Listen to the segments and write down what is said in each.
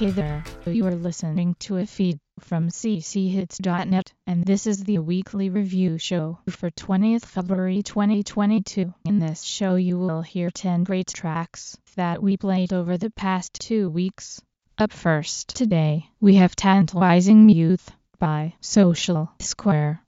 Hey there, you are listening to a feed from cchits.net, and this is the weekly review show for 20th February 2022. In this show, you will hear 10 great tracks that we played over the past two weeks. Up first today, we have Tantalizing Youth by Social Square.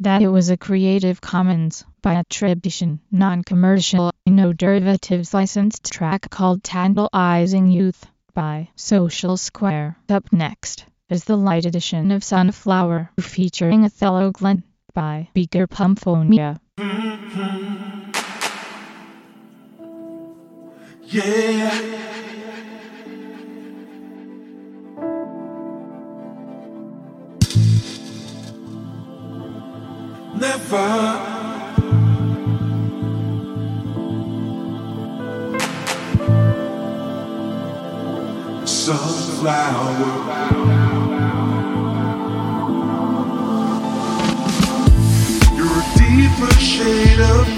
that it was a Creative Commons by attribution, non-commercial, no derivatives licensed track called Tantalizing Youth by Social Square. Up next is the light edition of Sunflower featuring Othello Glenn by Beaker Pumphonia. Yeah. never. Sunflower. You're a deeper shade of.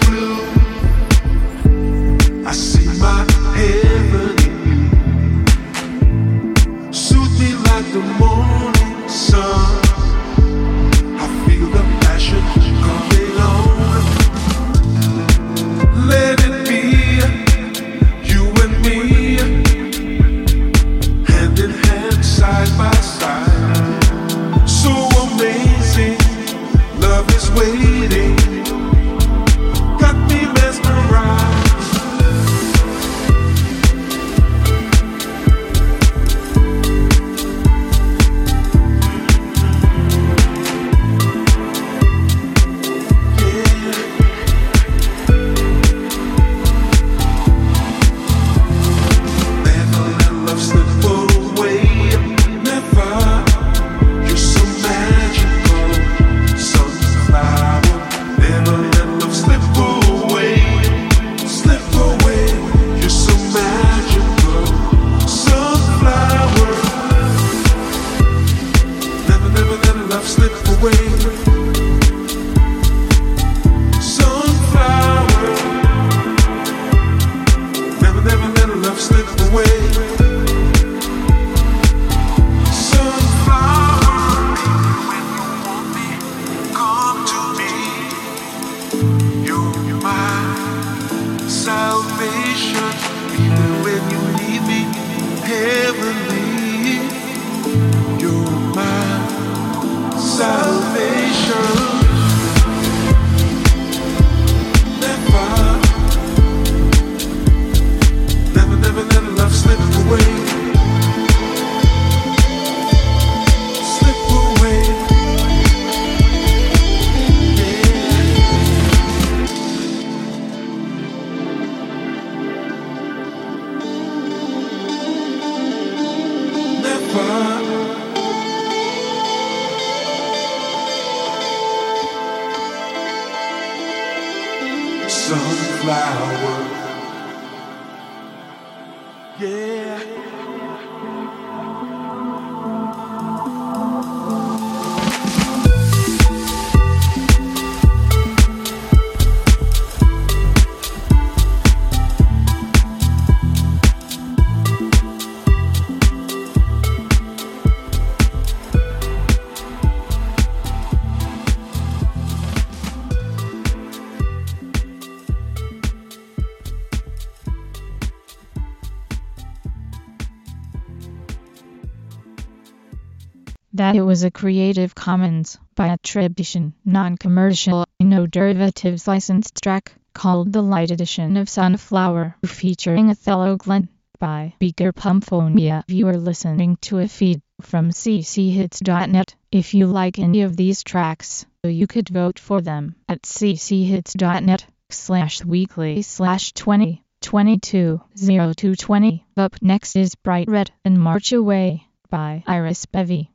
That it was a Creative Commons by attribution, non-commercial, no derivatives licensed track called The Light Edition of Sunflower featuring Othello Glenn by Beaker Pumphonia. You are listening to a feed from cchits.net. If you like any of these tracks, you could vote for them at cchits.net slash weekly slash 20 22 0220. Up next is Bright Red and March Away by Iris Bevy.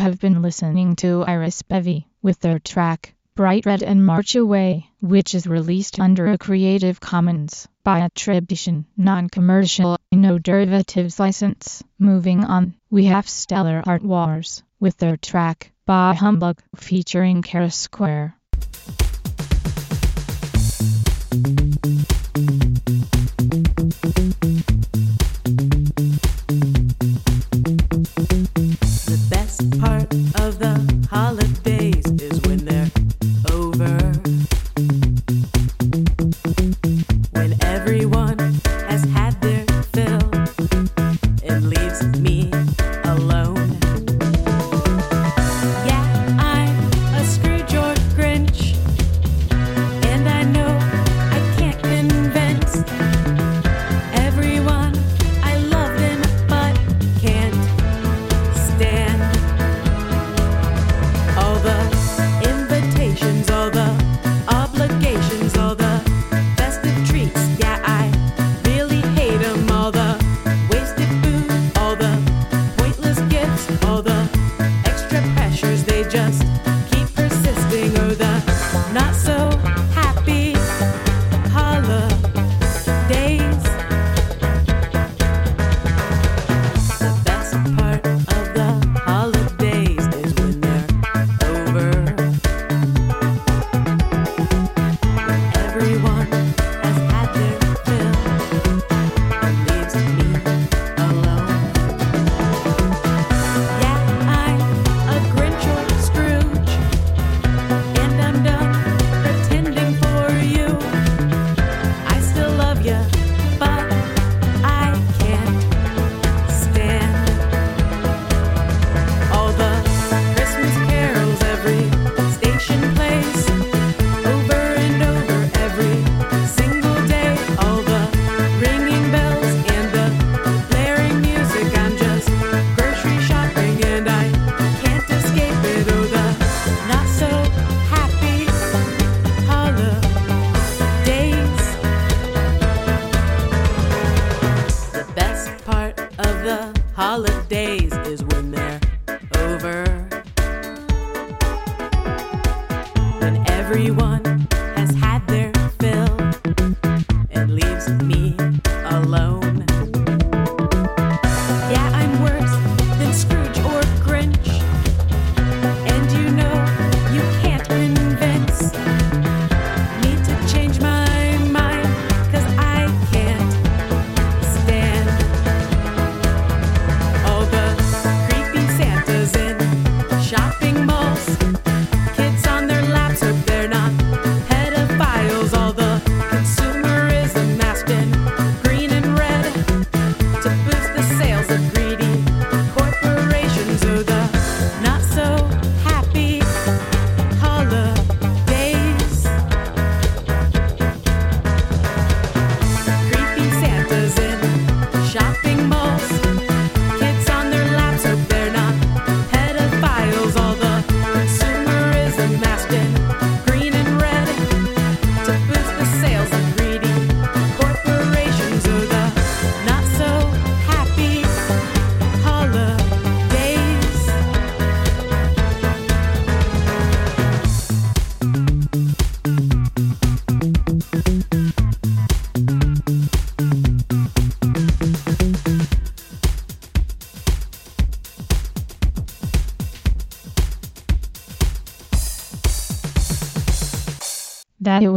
have been listening to Iris Bevy with their track Bright Red and March Away, which is released under a Creative Commons by attribution, non-commercial, no derivatives license. Moving on, we have Stellar Art Wars with their track Bah Humbug featuring Kara Square.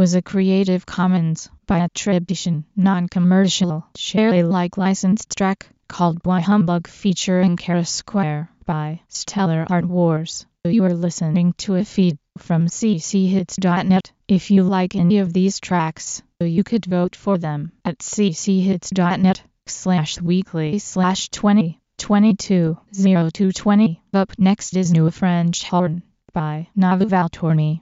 was a Creative Commons by attribution, non-commercial, share Alike licensed track called "Bah Humbug featuring Kara Square by Stellar Art Wars. You are listening to a feed from cchits.net. If you like any of these tracks, you could vote for them at cchits.net slash weekly slash 20 22 0220. Up next is New French Horn by Navu Valtorni.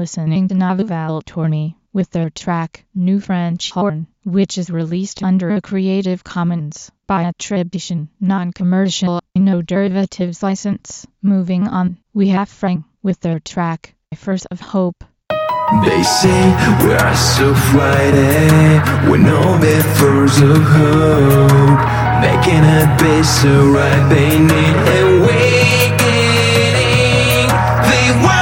listening to Nouvelle Tournée with their track New French Horn, which is released under a Creative Commons by attribution, non-commercial, no derivatives license. Moving on, we have Frank with their track First of Hope. They say we're so frightened, we're no before of hope. making a be so right, they need awakening. They want.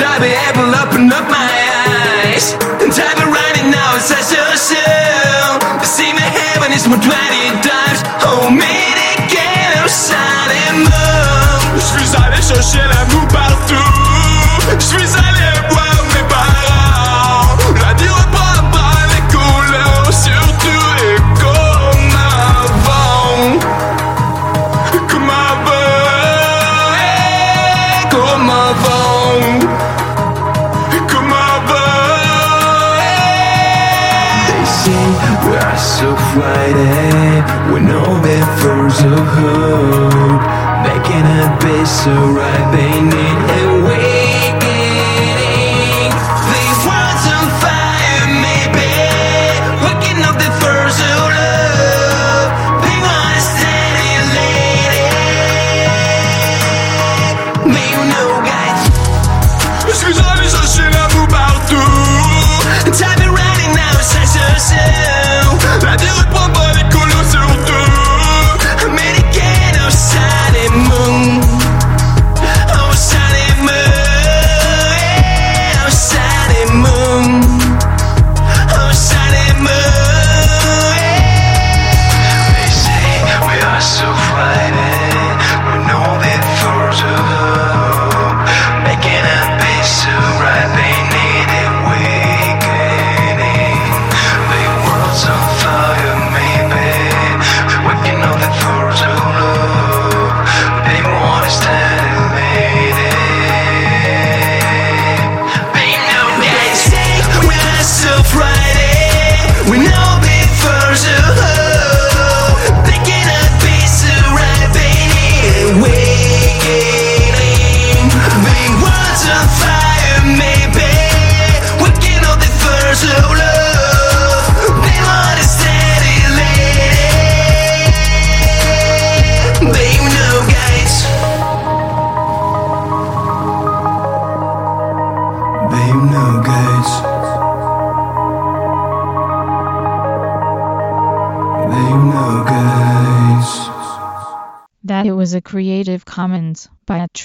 I'll be able to open up my eyes. And I've been running now it's such a show. See my heaven is more 20 times. Oh, me, they can't outside and move Je suis allé chercher la moupa of hope. Making a bit so right, they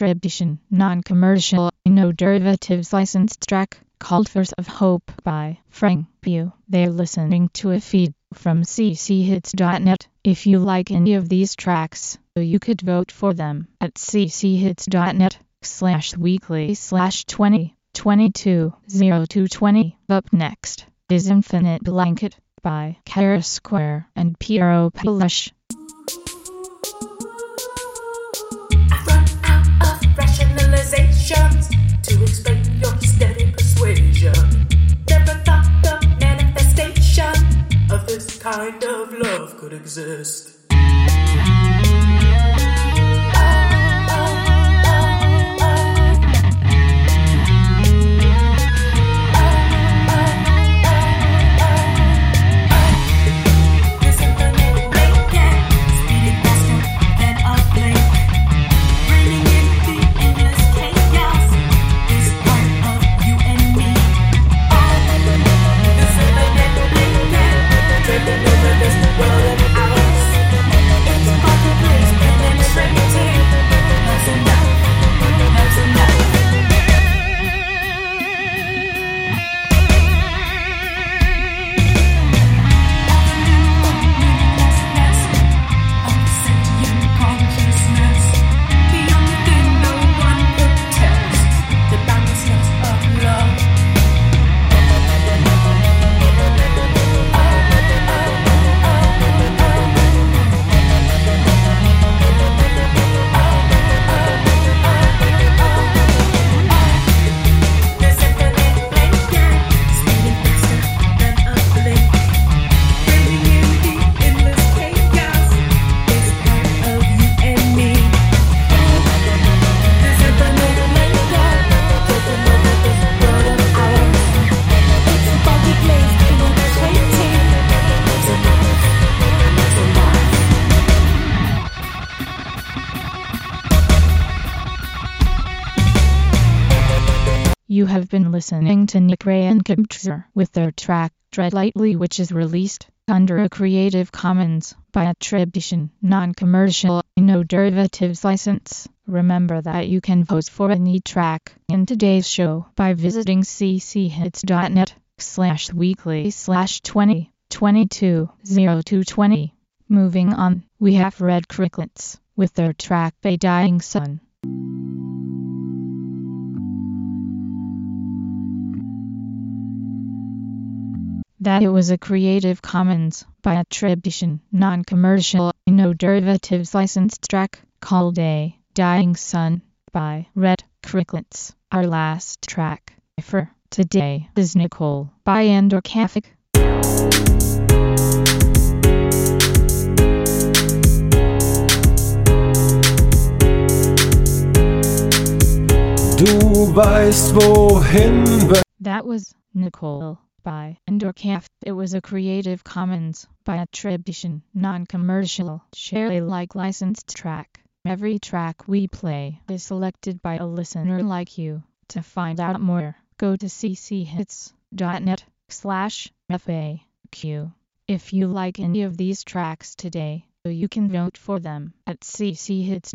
attribution, non-commercial, no derivatives licensed track called Force of Hope by Frank Pugh. They're listening to a feed from cchits.net. If you like any of these tracks, you could vote for them at cchits.net slash weekly slash 20 22 0220. Up next is Infinite Blanket by Kara Square and Piero Palush. To explain your steady persuasion. Never thought the manifestation of this kind of love could exist. Listening to Nick Ray and Kibzer with their track Tread Lightly which is released under a Creative Commons by attribution, non-commercial, no derivatives license. Remember that you can vote for any track in today's show by visiting cchits.net slash weekly slash 20 22 0220. Moving on, we have Red Crickets with their track A Dying Sun. That it was a Creative Commons by attribution, non-commercial, no derivatives licensed track called A Dying Sun by Red Crickets. Our last track for today is Nicole by Andor Kafik. Du weißt wohin, That was Nicole by Endorcaf. It was a Creative Commons by attribution, non-commercial, share Alike licensed track. Every track we play is selected by a listener like you. To find out more, go to cchits.net slash FAQ. If you like any of these tracks today, you can vote for them at cchits.net